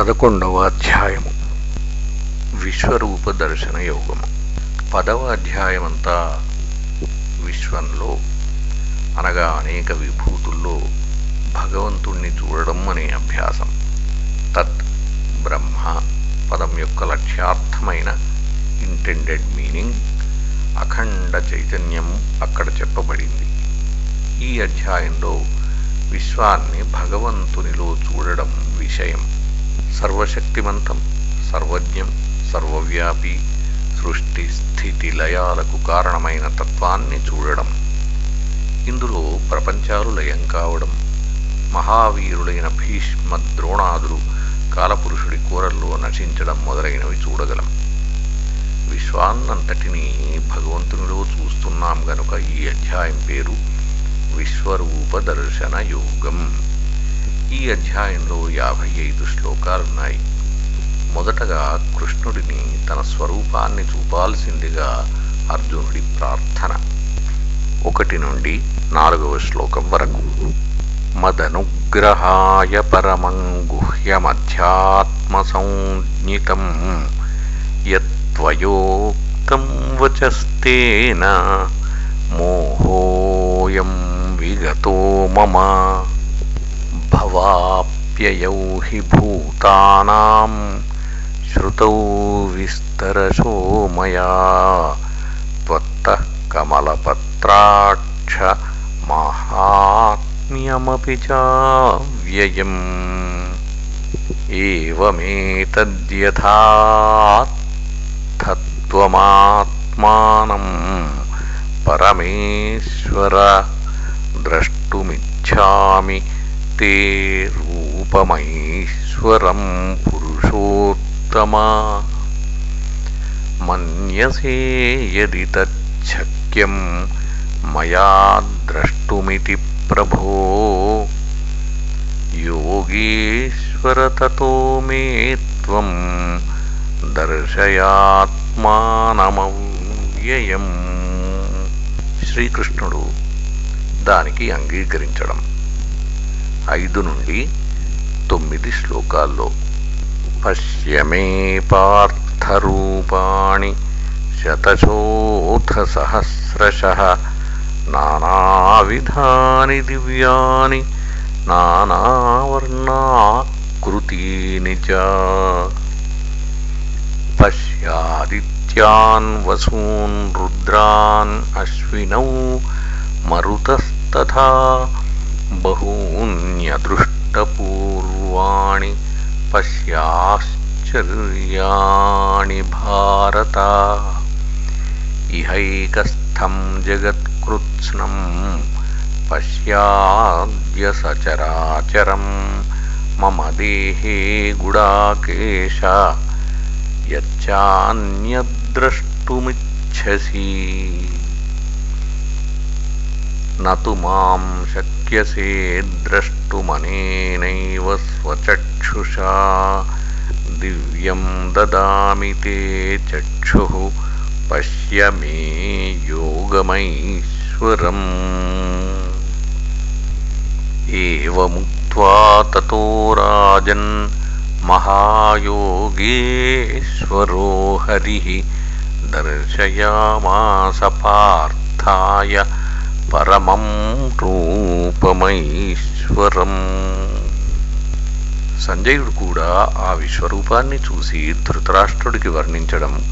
పదకొండవ అధ్యాయము. విశ్వరూప దర్శన యోగము. పదవ అధ్యాయమంతా విశ్వంలో అనగా అనేక విభూతుల్లో భగవంతుణ్ణి చూడడం అనే అభ్యాసం. తత్ బ్రహ్మ పదం యొక్క లక్ష్యార్థమైన ఇంటెండెడ్ మీనింగ్ అఖండ చైతన్యం అక్కడ చెప్పబడింది. ఈ అధ్యాయంలో విశ్వాన్ని భగవంతునిలో చూడడం విషయం. సర్వశక్తిమంతం సర్వజ్ఞం సర్వవ్యాపి సృష్టి స్థితి లయాలకు కారణమైన తత్వాన్ని చూడడం. ఇందులో ప్రపంచాలు లయం కావడం మహావీరులైన భీష్మ ద్రోణాదులు కాలపురుషుడి కూరల్లో నశించడం మొదలైనవి చూడగలం. విశ్వాన్నంతటినీ భగవంతునిలో చూస్తున్నాం గనుక ఈ అధ్యాయం పేరు విశ్వరూప దర్శన యోగం ఈ అధ్యాయంలో యాభై ఐదు శ్లోకాలున్నాయి. మొదటగా కృష్ణుడిని తన స్వరూపాన్ని చూపాల్సిందిగా అర్జునుడి ప్రార్థన. ఒకటి నుండి నాలుగవ శ్లోకం వరకు. మదనుగ్రహాయ పరమం గుహ్యమధ్యాత్మసంజ్ఞితం యత్వయోక్తం వచస్తేన మోహోయం విగతో మమ. भवाप्ययौ हि भूतानां श्रुतौ विस्तरसोमया त्वत्तः कमलपत्राक्ष कमलपत्राक्षमाहात्म्यमपि चाव्ययम् एवमेतद्यथात्वमात्मानम् परमेश्वर द्रष्टुमिच्छामि తే రూపమైశ్వరం పురుషోత్తమా. మన్యసే యది మయా ద్రష్టుమితి ప్రభో. యోగేశ్వర మే త్వం దర్శయాత్మానమవ్యయం. శ్రీకృష్ణుడు దానికి అంగీకరించడం. ఐదు నుండి తొమ్మిది శ్లోకాల్లో పశ్యమే పార్థరూపాణి శతశోథ సహస్రశ నానావిధాని దివ్యాని నానావర్ణాకృతీని చ పశ్యాదిత్యాన్ వసూన్ రుద్రాన్ అశ్వినౌ మరుతస్తథా బహూన్యదృష్టపూర్వాణి పశ్యాశ్చర్యాణి భారత ఇహైకస్థం జగత్కృత్స్నం పశ్యాద్య సచరాచరం మమ దేహే గుడాకేశ యచ్చాన్యద్రష్టుమిచ్చసి నతు మాం शक्यसे द्रष्टुमनेनैव स्वचक्षुषा। दिव्यं ददामि ते चक्षुः। पश्य मे योगमैश्वरम्। एवमुक्त्वा ततो राजन् महायोगेश्वरो हरिः। दर्शयामास पार्थाय పరమం రూపమైశ్వరం. సంజయుడు కూడా ఆ విశ్వరూపాన్ని చూసి ధృతరాష్ట్రుడికి వర్ణించడం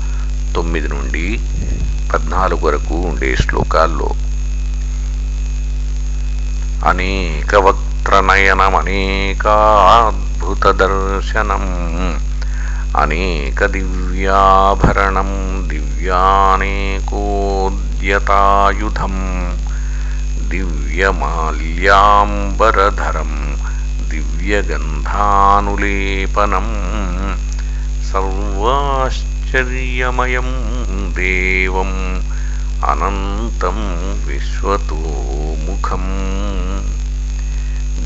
తొమ్మిది నుండి పద్నాలుగు వరకు ఉండే శ్లోకాల్లో. అనేకవక్త్రనయనమనేకాద్భుత దర్శనం అనేక దివ్యాభరణం దివ్యానేకోద్యతాయుధం. దివ్యమాల్యాంబరధరం దివ్యగంధానులేపనం సర్వాశ్చర్యమయం దేవం అనంతం విశ్వతోముఖం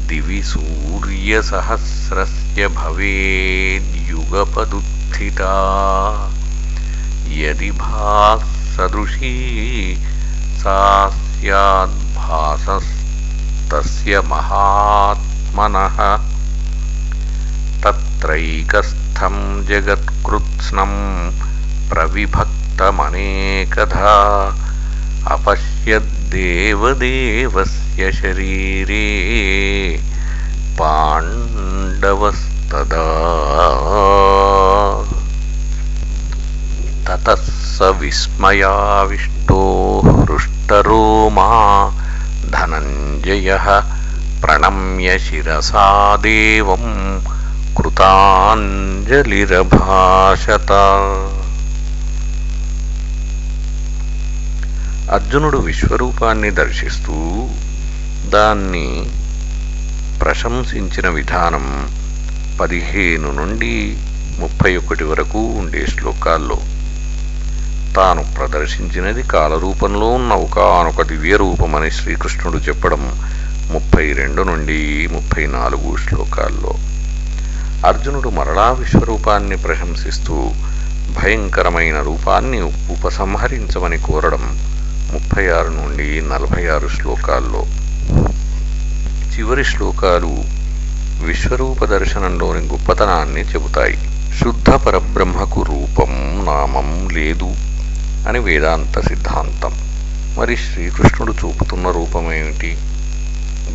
దివి సూర్యసహస్రస్య భవేద్యుగపదుత్థితా యది భాసదృశీ సా भासस्तस्य महात्मनः। तत्रैकस्थं जगत्कृत्स्नं प्रविभक्तमनेकधा। अपश्यद्देवदेवस्य शरीरे पाण्डवस्तदा। ततः स विस्मयाविष्टो हृष्टरोमा। धनञ्जयः प्रणम्य शिरसा देवं कृताञ्जलिरभाषत అర్జునుడు విశ్వరూపాన్ని దర్శిస్తూ దాన్ని ప్రశంసించిన విధానం పదిహేను నుండి ముప్పై ఒకటి వరకు ఉండే శ్లోకాల్లో తాను ప్రదర్శించినది కాలరూపంలో ఉన్న ఒకనొక దివ్య రూపమని శ్రీకృష్ణుడు చెప్పడం ముప్పై రెండు నుండి ముప్పై నాలుగు శ్లోకాల్లో. అర్జునుడు మరలా విశ్వరూపాన్ని ప్రశంసిస్తూ భయంకరమైన రూపాన్ని ఉపసంహరించమని కోరడం ముప్పై ఆరు నుండి నలభై ఆరు శ్లోకాల్లో. చివరి శ్లోకాలు విశ్వరూప దర్శనంలోని గొప్పతనాన్ని చెబుతాయి. శుద్ధ పరబ్రహ్మకు రూపం నామం లేదు. అని వేదాంత సిద్ధాంతం. మరి శ్రీకృష్ణుడు చూపుతున్న రూపమేమిటి?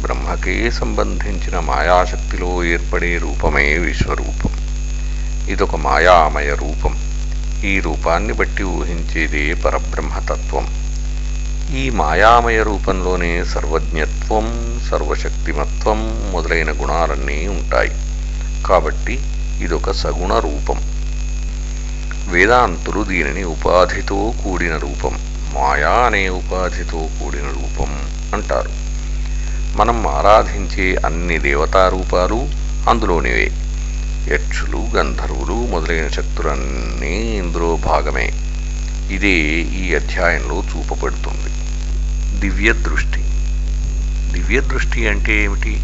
బ్రహ్మకే సంబంధించిన మాయాశక్తిలో ఏర్పడే రూపమే విశ్వరూపం. ఇదొక మాయామయ రూపం. ఈ రూపాన్ని బట్టి ఊహించేదే పరబ్రహ్మతత్వం. ఈ మాయామయ రూపంలోనే సర్వజ్ఞత్వం సర్వశక్తిమత్వం మొదలైన గుణాలన్నీ ఉంటాయి. కాబట్టి ఇదొక సగుణ రూపం. వేదాంతులు దీనిని ఉపాధితో కూడిన రూపం. మాయా అనే ఉపాధితో కూడిన రూపం అంటారు. మనం ఆరాధించే అన్ని దేవతారూపాలు అందులోనివే. యక్షులు గంధర్వులు మొదలైన శక్తులన్నీ ఇందులో భాగమే. ఇదే ఈ అధ్యాయంలో చూపబడుతుంది. దివ్య దృష్టి దివ్య దృష్టి అంటే ఏమిటి?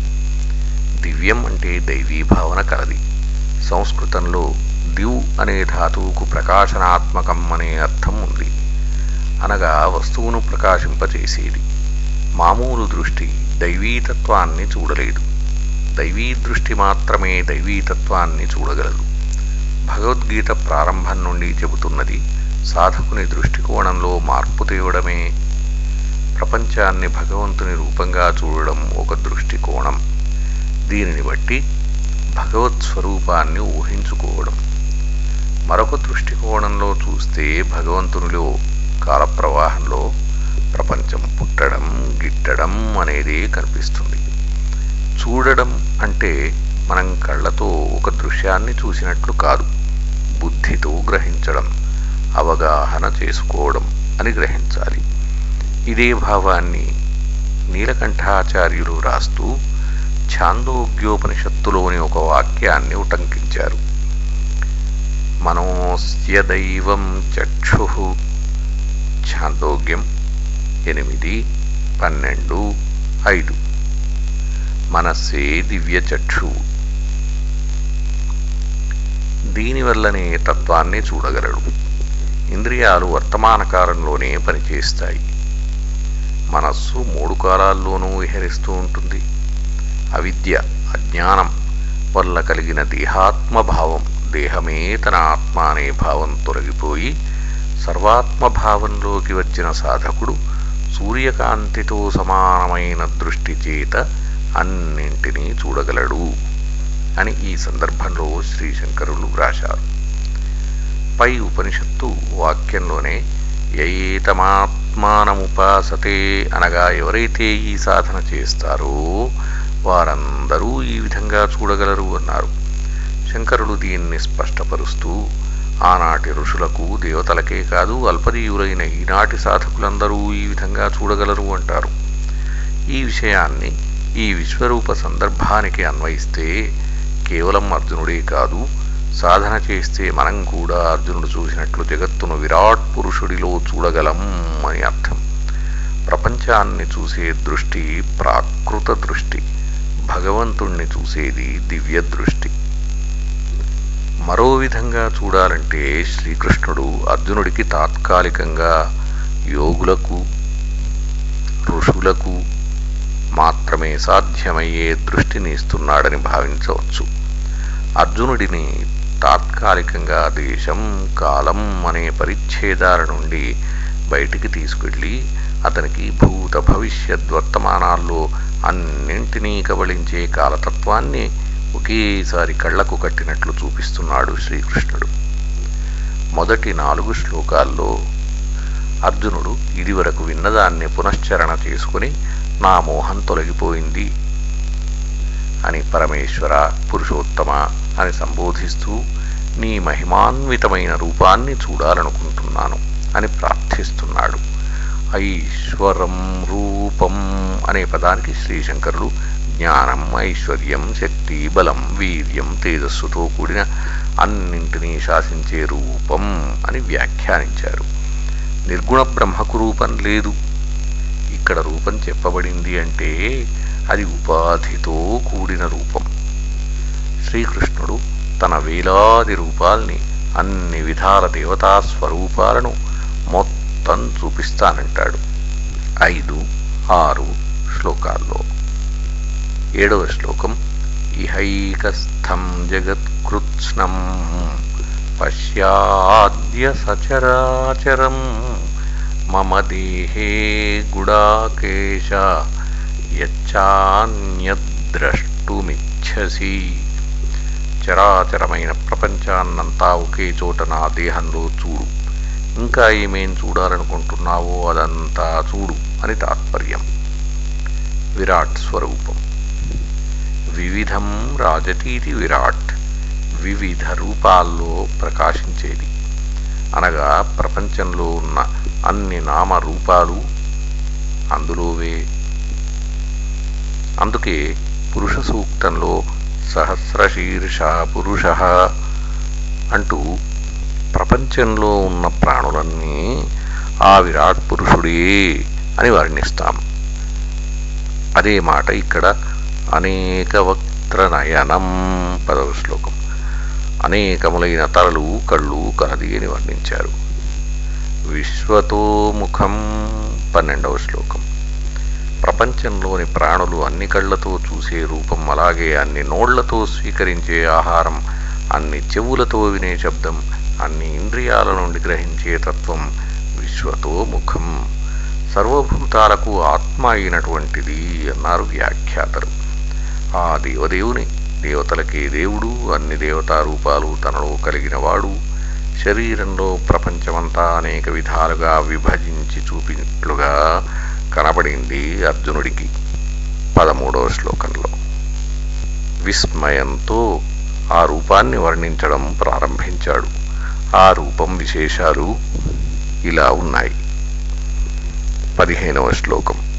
దివ్యం అంటే దైవీ భావన కలది. సంస్కృతంలో ద్యు అనే ధాతువుకు ప్రకాశనాత్మకం అనే అర్థం ఉంది. అనగా వస్తువును ప్రకాశింపచేసేది. మామూలు దృష్టి దైవీతత్వాన్ని చూడలేదు. దైవీ దృష్టి మాత్రమే దైవీతత్వాన్ని చూడగలదు. భగవద్గీత ప్రారంభం నుండి చెబుతున్నది సాధకుని దృష్టికోణంలో మార్పు తేవడమే. ప్రపంచాన్ని భగవంతుని రూపంగా చూడడం ఒక దృష్టికోణం. దీనిని బట్టి భగవత్ స్వరూపాన్ని ఊహించుకోవడం. మరొక దృష్టికోణంలో చూస్తే భగవంతునిలో కాలప్రవాహంలో ప్రపంచం పుట్టడం గిట్టడం అనేది కనిపిస్తుంది. చూడడం అంటే మనం కళ్ళతో ఒక దృశ్యాన్ని చూసినట్లు కాదు. బుద్ధితో గ్రహించడం అవగాహన చేసుకోవడం అని గ్రహించాలి. ఇదే భావాన్ని నీలకంఠాచార్యులు రాస్తూ ఛాందోగ్యోపనిషత్తులోని ఒక వాక్యాన్ని ఉటంకించారు. మనోస్య దైవం చక్షు. ఛాందోగ్యం ఎనిమిది పన్నెండు ఐదు. మనస్సే దివ్య దీనివల్లనే తత్వాన్ని చూడగలడు. ఇంద్రియాలు వర్తమానకాలంలోనే పనిచేస్తాయి. మనస్సు మూడు కాలాల్లోనూ విహరిస్తూ ఉంటుంది. అవిద్య అజ్ఞానం వల్ల కలిగిన దేహాత్మభావం. దేహమే తన ఆత్మ అనే భావం తొలగిపోయి సర్వాత్మభావంలోకి వచ్చిన సాధకుడు సూర్యకాంతితో సమానమైన దృష్టి చేత అన్నింటినీ చూడగలడు అని ఈ సందర్భంలో శ్రీశంకరులు వ్రాశారు. పై ఉపనిషత్తు వాక్యంలోనే యయేతమాత్మానముపాసతే అనగా ఎవరైతే ఈ సాధన చేస్తారో వారందరూ ఈ విధంగా చూడగలరు అన్నారు. శంకరుడు దీన్ని స్పష్టపరుస్తూ ఆనాటి ఋషులకు దేవతలకే కాదు అల్పదీయులైన ఈనాటి సాధకులందరూ ఈ విధంగా చూడగలరు అంటారు. ఈ విషయాన్ని ఈ విశ్వరూప సందర్భానికి అన్వయిస్తే కేవలం అర్జునుడే కాదు సాధన చేస్తే మనం కూడా అర్జునుడు చూసినట్లు జగత్తును విరాట్ పురుషుడిలో చూడగలం అని అర్థం. ప్రపంచాన్ని చూసే దృష్టి ప్రాకృత దృష్టి భగవంతుణ్ణి చూసేది దివ్య దృష్టి. మరో విధంగా చూడాలంటే శ్రీకృష్ణుడు అర్జునుడికి తాత్కాలికంగా యోగులకు ఋషులకు మాత్రమే సాధ్యమయ్యే దృష్టిని ఇస్తున్నాడని భావించవచ్చు. అర్జునుడిని తాత్కాలికంగా దేశం కాలం అనే పరిచ్ఛేదాల నుండి బయటికి తీసుకెళ్ళి అతనికి భూత భవిష్యత్ వర్తమానాల్లో అన్నింటినీ కబళించే కాలతత్వాన్ని ఒకేసారి కళ్ళకు కట్టినట్లు చూపిస్తున్నాడు శ్రీకృష్ణుడు. మొదటి నాలుగు శ్లోకాల్లో అర్జునుడు ఇదివరకు విన్నదాన్ని పునశ్చరణ చేసుకుని నా మోహం తొలగిపోయింది అని పరమేశ్వర పురుషోత్తమ అని సంబోధిస్తూ నీ మహిమాన్వితమైన రూపాన్ని చూడాలనుకుంటున్నాను అని ప్రార్థిస్తున్నాడు. ఐశ్వరం రూపం అనే పదానికి శ్రీశంకరులు జ్ఞానం ఐశ్వర్యం శక్తి బలం వీర్యం తేజస్సుతో కూడిన అన్నింటినీ శాసించే రూపం అని వ్యాఖ్యానించారు. నిర్గుణ బ్రహ్మకు రూపం లేదు. ఇక్కడ రూపం చెప్పబడింది అంటే అది ఉపాధితో కూడిన రూపం. శ్రీకృష్ణుడు తన వేలాది రూపాల్ని అన్ని విధాల దేవతా స్వరూపాలను మొత్తం చూపిస్తానంటాడు. ఐదు ఆరు శ్లోకాల్లో. ఏడవ శ్లోకం. ఇహైకస్థం జగత్కృత్స్నం పశ్యాద్య సచరాచరం. మమ దేహే గుడాకేశ యచ్చాన్యద్రష్టుమిచ్చసి. చరాచరమైన ప్రపంచాన్నంతా ఒకే చోట నా దేహంలో చూడు. ఇంకా ఏమేం చూడాలనుకుంటున్నావో అదంతా చూడు అని తాత్పర్యం. విరాట్ స్వరూపం. వివిధం రాజతీతి విరాట్. వివిధ రూపాల్లో ప్రకాశించేది. అనగా ప్రపంచంలో ఉన్న అన్ని నామరూపాలు అందులోవే. అందుకే పురుష సూక్తంలో సహస్రశీర్ష పురుష అంటూ ప్రపంచంలో ఉన్న ప్రాణులన్నీ ఆ విరాట్ పురుషుడే అని వర్ణిస్తాం. అదే మాట ఇక్కడ అనేకవక్త్రనయనం పదవ శ్లోకం అనేకములైన తలలు కళ్ళు కలది అని వర్ణించారు విశ్వతోముఖం పన్నెండవ శ్లోకం. ప్రపంచంలోని ప్రాణులు అన్ని కళ్ళతో చూసే రూపం అలాగే అన్ని నోళ్ళతో స్వీకరించే ఆహారం అన్ని చెవులతో వినే శబ్దం అన్ని ఇంద్రియాల నుండి గ్రహించే తత్వం విశ్వతో ముఖం. సర్వభూతాలకు ఆత్మ అయినటువంటిది అన్నారు వ్యాఖ్యాతలు ఆ దేవదేవుని దేవతలకే దేవుడు అన్ని దేవతా రూపాలు తనలో కలిగినవాడు శరీరంలో ప్రపంచమంతా అనేక విధాలుగా విభజించి చూపినట్లుగా కనబడింది అర్జునుడికి పదమూడవ శ్లోకంలో. విస్మయంతో ఆ రూపాన్ని వర్ణించడం ప్రారంభించాడు. ఆ రూపం విశేషాలు ఇలా ఉన్నాయి. పదిహేనవ శ్లోకం.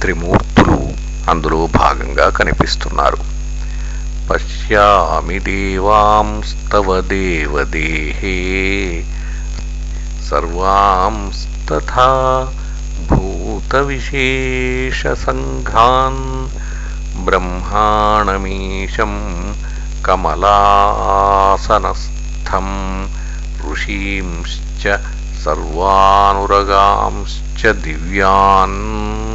త్రిమూర్తులు అందులో భాగంగా కనిపిస్తున్నారు. పశ్యామి దేవాంస్తవ దేవదేహే. సర్వాంస్తథా భూతవిశేషసంఘాన్ బ్రహ్మాణమీశం కమలాసనస్థం. ఋషీంశ్చ సర్వానురగాంశ్చ దివ్యాన్.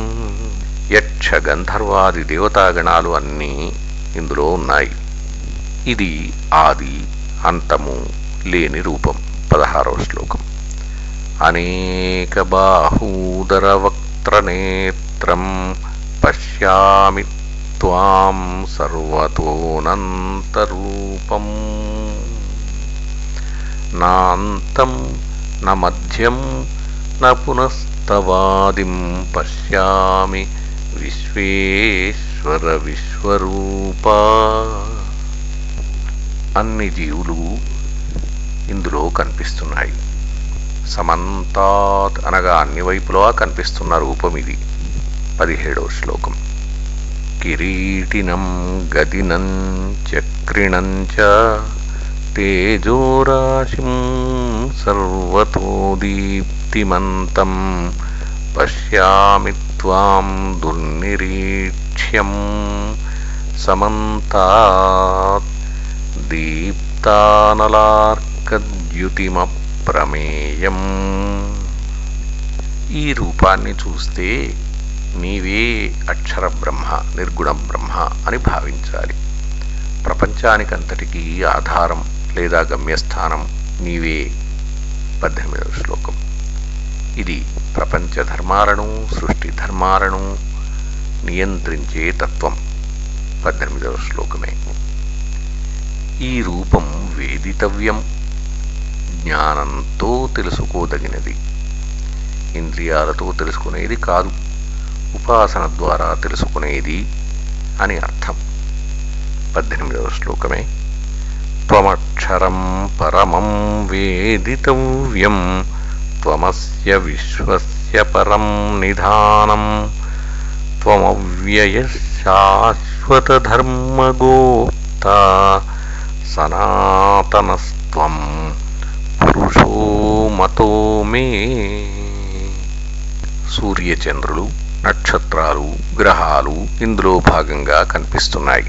యక్ష గంధర్వాది దేవతాగణాలు అన్నీ ఇందులో ఉన్నాయి. ఇది ఆది అంతము లేని రూపం పదహారవ శ్లోకం. అనేక బాహూదర వక్త్రనేత్రం పశ్యామి త్వాం సర్వతోనంతరూపం. నాంతం న మధ్యం న పునస్తవాదిం పశ్యామి విశ్వేశ్వర విశ్వరూపా. అన్ని జీవులు ఇందులో కనిపిస్తున్నాయి. సమంతాత్ అనగా అన్ని వైపులా కనిపిస్తున్న రూపం ఇది. పదిహేడవ శ్లోకం. కిరీటినం గదినం చక్రిణం చ తేజోరాశిం సర్వతో దీప్తిమంతం పశ్యామి త్వాం దుర్నిరీక్ష్యం సమంతాత్ దీప్తానలార్కద్యుతిమప్రమేయం ఈ రూపాన్ని చూస్తే నీవే అక్షర బ్రహ్మ నిర్గుణ బ్రహ్మ అని భావించాలి. ప్రపంచానికంతటికీ ఆధారం లేదా గమ్యస్థానం నీవే పద్దెనిమిదవ శ్లోకం. ఇది ప్రపంచ ధర్మాలను సృష్టి ధర్మాలను నియంత్రించే తత్వం. పద్దెనిమిదవ శ్లోకమే. ఈ రూపం వేదితవ్యం. జ్ఞానంతో తెలుసుకోదగినది. ఇంద్రియాలతో తెలుసుకునేది కాదు. ఉపాసన ద్వారా తెలుసుకునేది అని అర్థం. పద్దెనిమిదవ శ్లోకమే. త్వమక్షరం పరమం వేదితవ్యం. త్వమస్య విశ్వస్య పరం నిధానం త్వమవ్యయ శాశ్వతధర్మగోప్త సనాతనస్త్వం పురుషో మతో మే సూర్యచంద్రులు నక్షత్రాలు గ్రహాలు ఇందులో భాగంగా కనిపిస్తున్నాయి.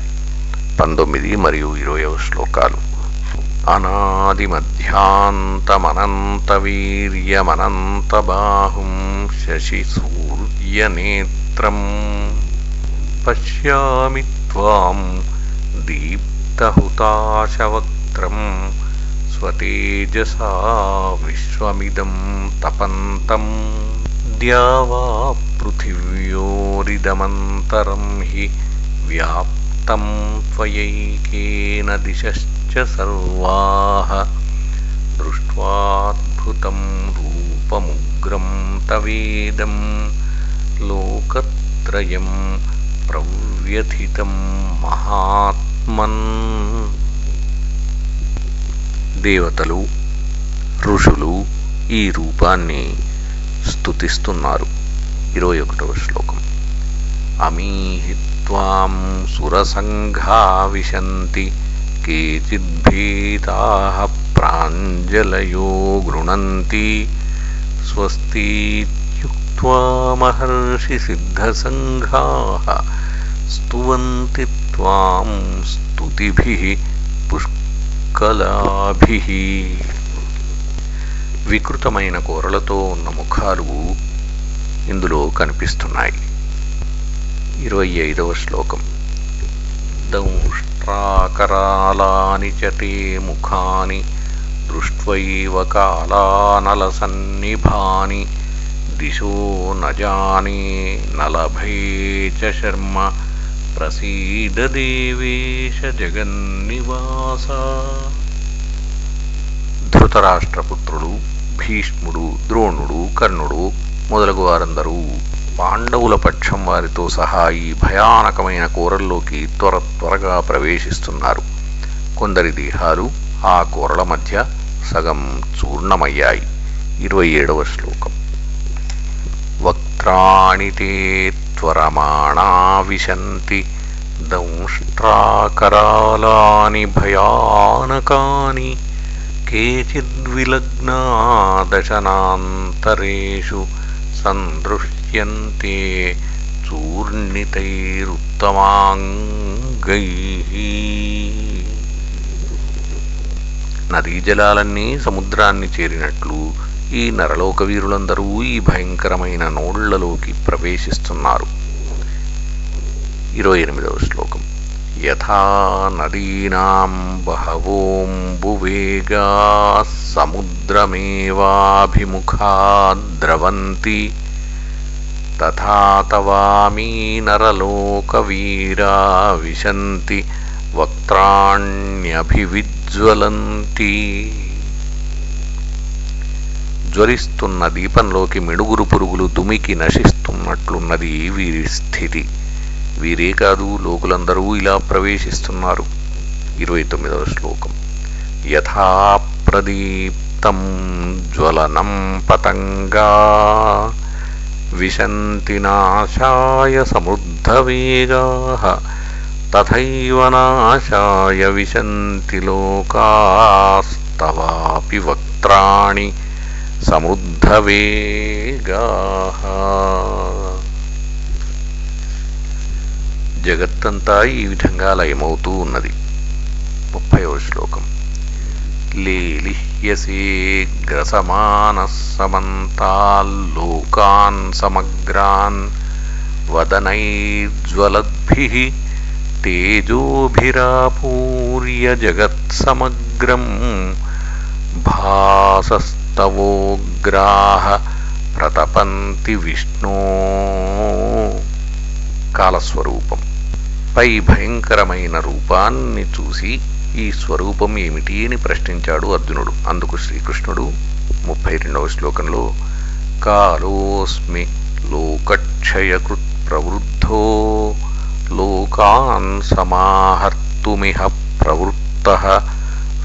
పంతొమ్మిది మరియు ఇరవయవ శ్లోకాలు. अनादिमध्यान्तमनन्तवीर्यमनन्तबाहुं शशिसूर्यनेत्रम् पश्यामि त्वां दीप्तहुताशवक्त्रम् स्वतेजसा विश्वमिदं तपन्तं द्यावापृथिवोरिदमन्तरं हि व्याप्तं त्वयैकेन दिशश्च सर्वाः दृष्ट्वाद्भुतं रूपमुग्रं तवेदं लोकत्रयं ప్రవ్యథితం మహాత్మన్ దేవతలు ఋషులు ఈ రూపాన్ని స్తుతిస్తున్నారు ఇరవై ఒకటవ శ్లోకం అమీహి త్వాం సురసంఘా విశంతి కేచిద్భీతా ప్రాంజలయో గృణంతి స్వస్తిక్మహర్షి సిద్ధసంఘా స్వంతి ం స్తుతిభి పుష్కలాభి వికృతమైన కూరలతో ఉన్న ముఖాలు ఇందులో కనిపిస్తున్నాయి ఇరవై ఐదవ శ్లోకం దౌష్ట దంష్ట్రాకరాలాని చ తే ముఖాని దృష్ట్వైవ కాలానలసన్నిభాని దిశో నజానే నలభే చ శర్మ ప్రసీద దేవేశ జగన్నివాస. ధృతరాష్ట్రపుత్రుడు భీష్ముడు ద్రోణుడు కర్ణుడు మొదలగు వారందరూ పాండవుల పక్షం వారితో సహా ఈ భయానకమైన కూరల్లోకి త్వర త్వరగా ప్రవేశిస్తున్నారు. కొందరి దేహాలు ఆ కూరల మధ్య సగం చూర్ణమయ్యాయి. ఇరవై ఏడవ శ్లోకం. వక్త్రాణి తే త్వరమాణా విశంతి దంష్ట్రాకరాలాని భయానకాని కేచిద్విలగ్నా దశనాంతరేషు సందృశ్యంతే చూర్ణితైరుత్తమాంగై. నదీ జలాలన్నీ సముద్రాన్ని చేరినట్లు ఈ నరలోక వీరులందరూ ఈ భయంకరమైన నోళ్ళలోకి ప్రవేశిస్తున్నారు. ఇరవై ఎనిమిదవ శ్లోకం. యథా నదీనాం బహవోంబువేగా సముద్రమేవాభిముఖా ద్రవంతి తథా తవామీ నరలోకవీరా విశంతి వక్త్రాణ్యభివిజ్వలంతి జ్వరిస్తున్న దీపంలోకి మిడుగురు పురుగులు దుమికి నశిస్తున్నట్లున్నది వీరి స్థితి వీరే కాదు లోకులందరూ ఇలా ప్రవేశిస్తున్నారు. ఇరవై తొమ్మిదవ శ్లోకం. యథా ప్రదీప్తం జ్వలనం పతంగా విశంతి నాశాయ సమృద్ధవేగా తథైవ నాశాయ విశంతి లోకాస్తవాపి వక్త్రాణి సమృద్ధవేగా జగత్తంతా ఈ విధంగా లయమవుతూ ఉన్నది. ముప్పైవ శ్లోకం. లేలిహ్యసేగ్రసమానः సమంతాల్లోకాన్ సమగ్రాన్ వదనైజ్వలద్భిः తేజోభిరాపూర్య సూర్యజగత్సమగ్రం భాసస్తవోగ్రాహ ప్రతపంతి విష్ణో. కాలస్వరూపం. పై భయంకరమైన రూపాన్ని చూసి ఈ స్వరూపం ఏమిటి అని ప్రశ్నించాడు అర్జునుడు. అందుకు శ్రీకృష్ణుడు ముప్పై రెండవ శ్లోకంలో కాలోస్మి లోకక్షయకృత్ ప్రవృద్ధో లోకాన్ సమాహర్తుమిహ ప్రవృత్త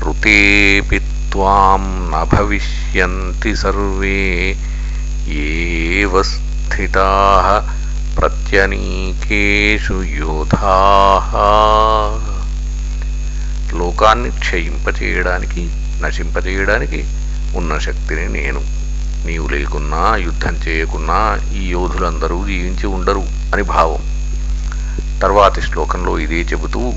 రుతేపి త్వాం నభవిష్యంతి సర్వే ఏవ స్థితాః ప్రత్యనీకేషు యోధా. లోకాన్ని క్షయింపచేయడానికి నశింపచేయడానికి ఉన్న శక్తిని నేను నీవు లేకున్నా యుద్ధం చేయకున్నా ఈ యోధులందరూ జీవించి ఉండరు అని భావం. తర్వాతి శ్లోకంలో ఇదే చెబుతూ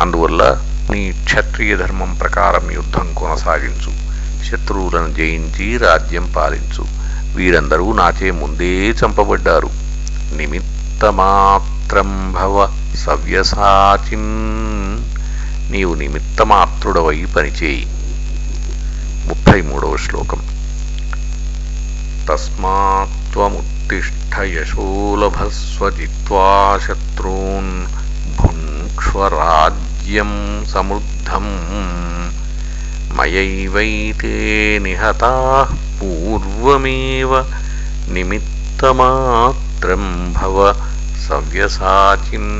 అందువల్ల నీ క్షత్రియ ధర్మం ప్రకారం యుద్ధం కొనసాగించు. శత్రువులను జయించి రాజ్యం పాలించు. వీరందరూ నాచే ముందే చంపబడ్డారు. నిమిత్తమాత్రం భవ సవ్యసాచిన్ నీవు నిమిత్తమాత్రుడవై పనిచేయి. ముప్పై మూడవ శ్లోకం. తస్మాత్వముత్తిష్ట యశోలభస్వ శత్రూన్ భుంక్ష్వరాజ్యం సమృద్ధం. మయైవైతే నిహతా పూర్వమేవ నిమిత్తమాత్రం భవ సవ్యసాచిన్.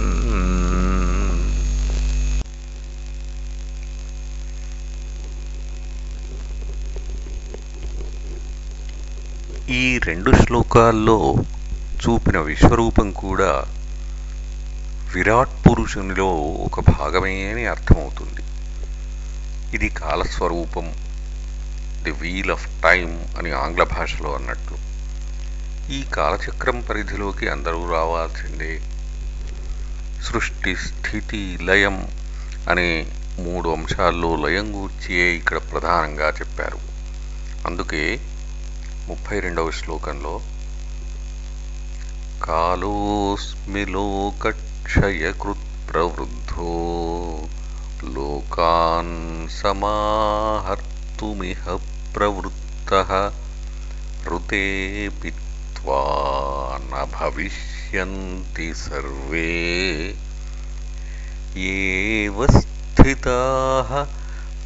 ఈ రెండు శ్లోకాల్లో చూపిన విశ్వరూపం కూడా విరాట్ పురుషునిలో ఒక భాగమే అని అర్థమవుతుంది. ఇది కాలస్వరూపం ది వీల్ ఆఫ్ టైం అని ఆంగ్ల భాషలో అన్నట్లు. ఈ కాలచక్రం పరిధిలోకి అందరూ రావాల్సిందే. సృష్టి స్థితి లయం అనే మూడు అంశాల్లో లయం గూర్చియే ఇక్కడ ప్రధానంగా చెప్పారు. అందుకే ముప్పై రెండవ శ్లోకంలో కాలోస్మి లోకక్షయకృత్ ప్రవృద్ధో లోకాన్ సమాహర్తుమిహ ప్రవృత్త ఋతేపి త్వా న భవిష్యంతి సర్వే ఏవ స్థితాః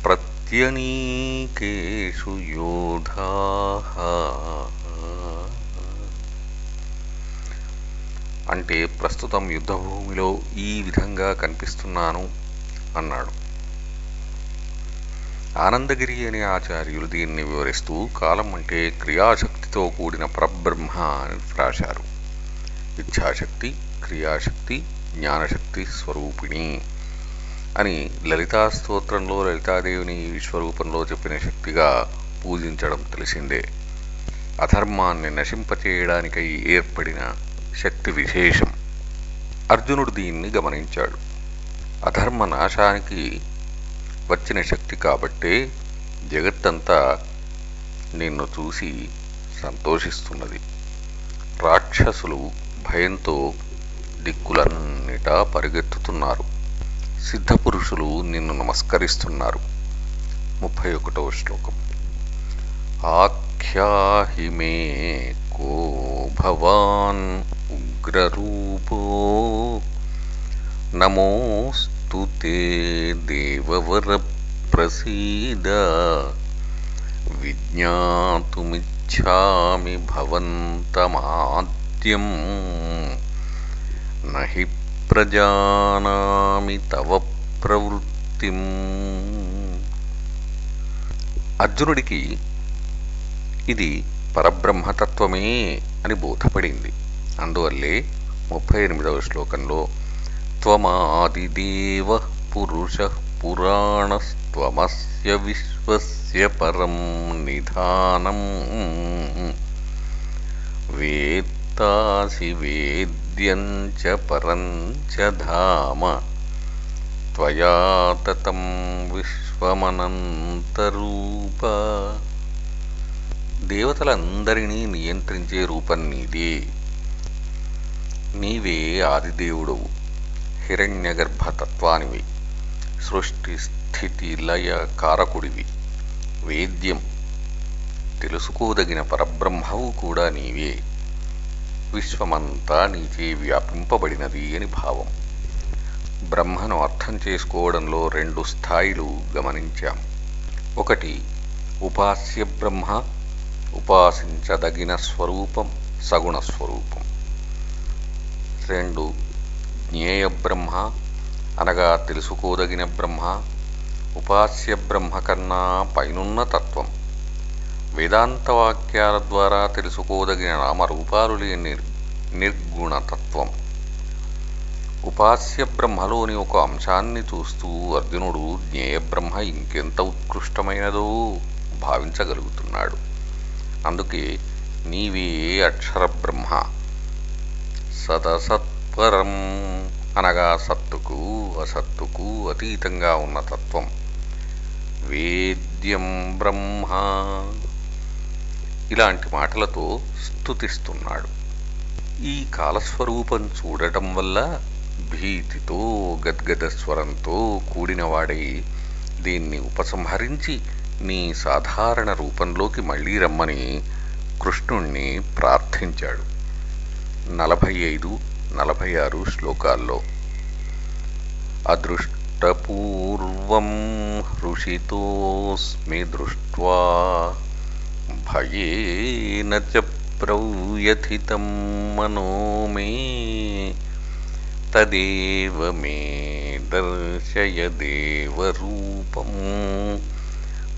ప్రత్యనీకేషు యోధాః అంటే ప్రస్తుతం యుద్ధభూమిలో ఈ విధంగా కనిపిస్తున్నాను అన్నాడు. ఆనందగిరి అనే ఆచార్యులు దీన్ని వివరిస్తూ కాలం అంటే క్రియాశక్తితో కూడిన పరబ్రహ్మ అని రాశారు ఇచ్ఛాశక్తి క్రియాశక్తి జ్ఞానశక్తి స్వరూపిణి అని లలితా స్తోత్రంలో లలితాదేవిని విశ్వరూపంలో చెప్పిన శక్తిగా పూజించడం తెలిసిందే. అధర్మాన్ని నశింపచేయడానికై ఏర్పడిన శక్తి విశేషం. అర్జునుడు దీన్ని గమనించాడు. అధర్మ నాశానికి వచ్చిన శక్తి కాబట్టే జగత్తంతా నిన్ను చూసి సంతోషిస్తున్నది. రాక్షసులు భయంతో దిక్కులన్నిటా పరిగెత్తుతున్నారు. సిద్ధపురుషులు నిన్ను నమస్కరిస్తున్నారు. ముప్పై ఒకటవ శ్లోకం. ఆఖ్యాహి మే కో భవాన్ ఉగ్రరూపో నమోస్తు తే దేవవర ప్రసీద విజ్ఞాతుమిచ్ఛామి భవంతమాద్యం. నహి ప్రజానామి తవ ప్రవృత్తిం. అర్జునుడికి ఇది పరబ్రహ్మతత్వమే అని బోధపడింది. అందువల్లే ముప్పై ఎనిమిదవ శ్లోకంలో త్వమాదిదేవ పురుష పురాణస్త్వమస్య విశ్వస్య పరం నిధానం వేత్తాసి వేద్యం చ పరం చ ధామ త్వయా తతం విశ్వమనంతరూప దేవతలందరినీ నియంత్రించే రూపం నీదే. నీవే ఆదిదేవుడవు. హిరణ్యగర్భతత్వానివి. సృష్టి స్థితి లయ కారకుడివి. వేద్యం. తెలుసుకోదగిన పరబ్రహ్మవు కూడా నీవే. విశ్వమంతా నీచే వ్యాపింపబడినది అని భావం. బ్రహ్మను అర్థం చేసుకోవడంలో రెండు స్థాయిలు గమనించాం. ఒకటి ఉపాస్య బ్రహ్మ ఉపాసించదగిన స్వరూపం సగుణ స్వరూపం. రెండు జ్ఞేయ బ్రహ్మ అనగా తెలుసుకోదగిన బ్రహ్మ ఉపాస్య బ్రహ్మ కన్నా పైనున్న తత్వం. వేదాంత వాక్యాల ద్వారా తెలుసుకోదగిన నామరూపాలు లేని నిర్గుణతత్వం ఉపాస్య బ్రహ్మలోని ఒక అంశాన్ని చూస్తూ అర్జునుడు జ్ఞేయ బ్రహ్మ ఇంకెంత ఉత్కృష్టమైనదో భావించగలుగుతున్నాడు. అందుకే నీవే అక్షర బ్రహ్మ పరం అనగా సత్తుకు అసత్తుకు అతీతంగా ఉన్న తత్వం. వేద్యం బ్రహ్మ. ఇలాంటి మాటలతో స్తుతిస్తున్నాడు. ఈ కాలస్వరూపం చూడటం వల్ల భీతితో గద్గద స్వరంతో కూడినవాడై దీన్ని ఉపసంహరించి నీ సాధారణ రూపంలోకి మళ్ళీ రమ్మని కృష్ణుణ్ణి ప్రార్థించాడు. నలభై ఐదు నలభై ఆరు శ్లోకాల్లో. అదృష్టపూర్వం హృషితోస్మి దృష్ట్వా భయేన చ ప్రౌయథితం మనో మే తదేవ మే దర్శయ దేవరూపం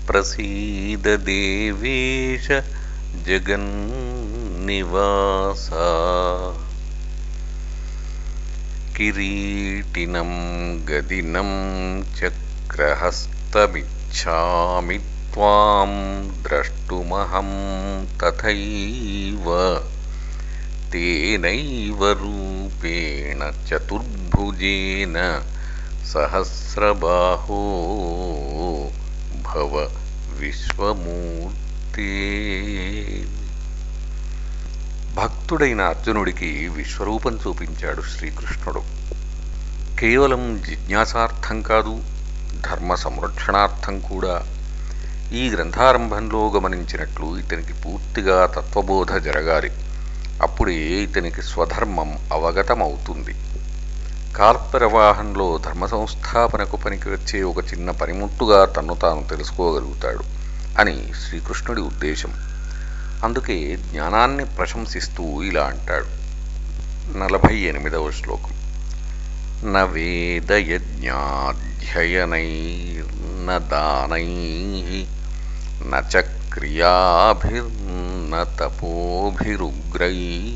ప్రసీద దేవేశ జగన్నివాసా किरीटिनं गदिनं चक्रहस्तमिच्छामि त्वां द्रष्टुमहं तथैव। तेनैव रूपेण चतुर्भुजेन सहस्रबाहो भव विश्वमूर्ते। భక్తుడైన అర్జునుడికి విశ్వరూపం చూపించాడు శ్రీకృష్ణుడు. కేవలం జిజ్ఞాసార్థం కాదు ధర్మ సంరక్షణార్థం కూడా ఈ గ్రంథారంభంలో గమనించినట్లు ఇతనికి పూర్తిగా తత్వబోధ జరగాలి. అప్పుడే ఇతనికి స్వధర్మం అవగతమవుతుంది. కాలప్రవాహంలో ధర్మ సంస్థాపనకు పనికి వచ్చే ఒక చిన్న పనిముట్టుగా తన్ను తాను తెలుసుకోగలుగుతాడు అని శ్రీకృష్ణుడి ఉద్దేశం. అందుకే జ్ఞానాన్ని ప్రశంసిస్తూ ఇలా అంటాడు. నలభై ఎనిమిదవ శ్లోకం. న వేదయజ్ఞాధ్యయనైర్న దానై న చ క్రియాభిర్న తపోభిరుగ్రై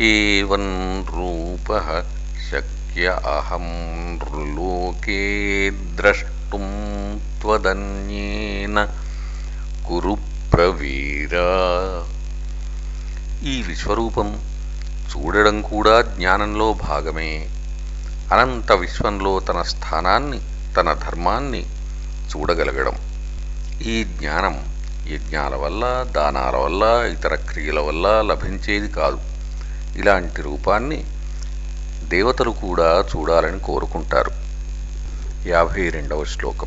ఏవం రూప శక్య అహం లోకే ద్రష్టుం త్వదన్యేన కురు ప్రవీరా. ఈ విశ్వరూపం చూడడం కూడా జ్ఞానంలో భాగమే. అనంత విశ్వంలో తన స్థానాన్ని తన ధర్మాన్ని చూడగలగడం. ఈ జ్ఞానం యజ్ఞాల వల్ల దానాల వల్ల ఇతర క్రియల వల్ల లభించేది కాదు. ఇలాంటి రూపాన్ని దేవతలు కూడా చూడాలని కోరుకుంటారు. యాభై రెండవ శ్లోకం.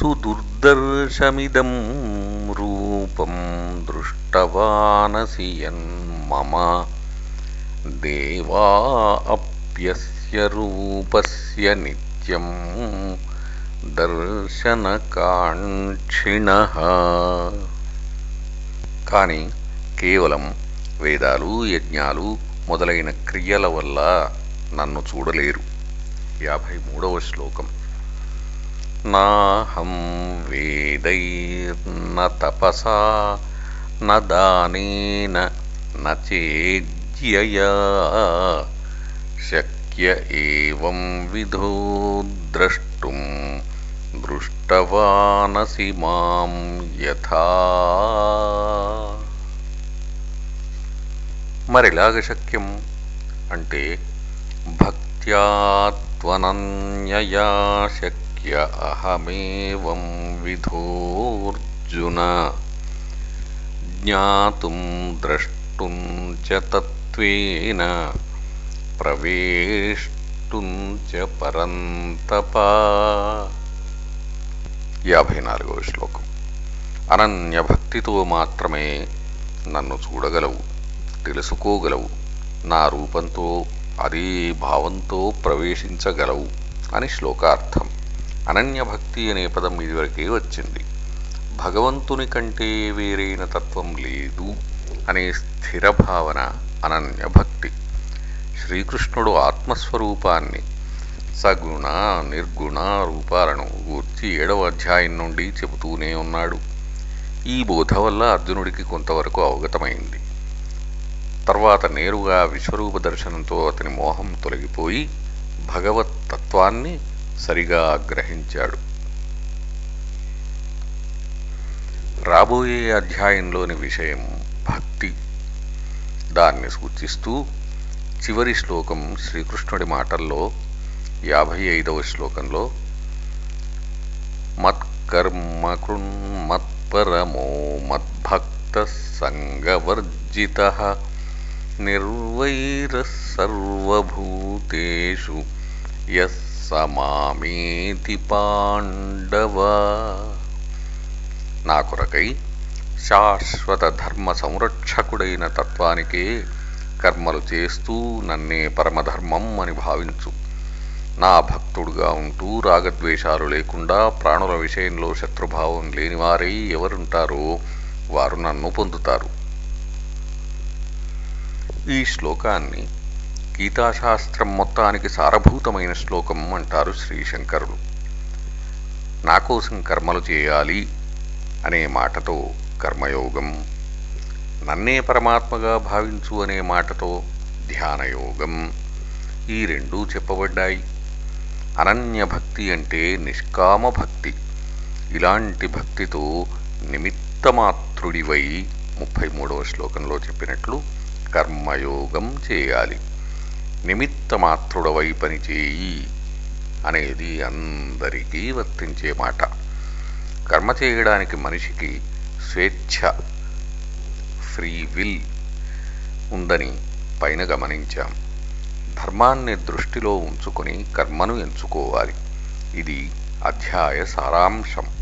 సుదుర్దర్శమిదం రూపం దృష్టవానసి యన్మమ దేవా అప్యస్య రూపస్య నిత్యం దర్శనకాంక్షిణ. కానీ కేవలం వేదాలు యజ్ఞాలు మొదలైన క్రియల వల్ల నన్ను చూడలేరు. యాభై మూడవ శ్లోకం. నాహం వేదైర్న తపసా న దానేన న చేజ్యయా శక్య ఏవం విధో ద్రష్టుం దృష్టవానసి మాం యథా. మరెలాగ శక్యం? అంటే భక్త్యాత్వనన్యయా శక్య य విధోర్జున జ్ఞాతుం ज्ञातुं द्रष्टुं తత్వేన तत्त्वेन ద్రష్టుం చ పరంతపా. యాభై నాలుగవ శ్లోకం. అనన్య భక్తితో మాత్రమే నన్ను చూడగలవు తెలుసుకోగలవు నా రూపంతో అదే భావంతో ప్రవేశించగలవు అని శ్లోకార్థం. అనన్య భక్తి అనే పదం ఇదివరకే వచ్చింది. భగవంతుని కంటే వేరైన తత్వం లేదు అనే స్థిర భావన అనన్య భక్తి శ్రీకృష్ణుడు ఆత్మస్వరూపాన్ని సగుణ నిర్గుణ రూపాలను గూర్చి ఏడవ అధ్యాయం నుండి చెబుతూనే ఉన్నాడు. ఈ బోధ వల్ల అర్జునుడికి కొంతవరకు అవగతమైంది. తర్వాత నేరుగా విశ్వరూప దర్శనంతో అతని మోహం తొలగిపోయి భగవత్ తత్వాన్ని సరిగా గ్రహించాడు. రాబోయే అధ్యాయంలోని విషయం భక్తి. దాన్ని సూచిస్తూ చివరి శ్లోకం శ్రీకృష్ణుడి మాటల్లో యాభై ఐదవ శ్లోకంలో మత్కర్మ మత్పరమో మద్భక్త సంగవర్జిత నిర్వైర సర్వభూతేషు యస్ సమామేతి పాండవ. నా కొరకై శాశ్వత ధర్మ సంరక్షకుడైన తత్వానికే కర్మలు చేస్తూ నన్నే పరమధర్మం అని భావించు. నా భక్తుడుగా ఉంటూ రాగద్వేషాలు లేకుండా ప్రాణుల విషయంలో శత్రుభావం లేనివారై ఎవరుంటారో వారు నన్ను పొందుతారు. ఈ శ్లోకాన్ని గీతాశాస్త్రం మొత్తానికి సారభూతమైన శ్లోకం అంటారు శ్రీశంకరుడు. నా కోసం కర్మలు చేయాలి అనే మాటతో కర్మయోగం నన్నే పరమాత్మగా భావించు అనే మాటతో ధ్యానయోగం ఈ రెండూ చెప్పబడ్డాయి. అనన్య భక్తి అంటే నిష్కామ భక్తి. ఇలాంటి భక్తితో నిమిత్తమాత్రుడివై ముప్పై మూడవ శ్లోకంలో చెప్పినట్లు కర్మయోగం చేయాలి. నిమిత్తమాత్రుడవై పనిచేయి అనేది అందరికీ వర్తించే మాట. కర్మ చేయడానికి మనిషికి స్వేచ్ఛ ఫ్రీ విల్ ఉందని పైన గమనించాం. ధర్మాన్ని దృష్టిలో ఉంచుకొని కర్మను ఎంచుకోవాలి. ఇది అధ్యాయ సారాంశం.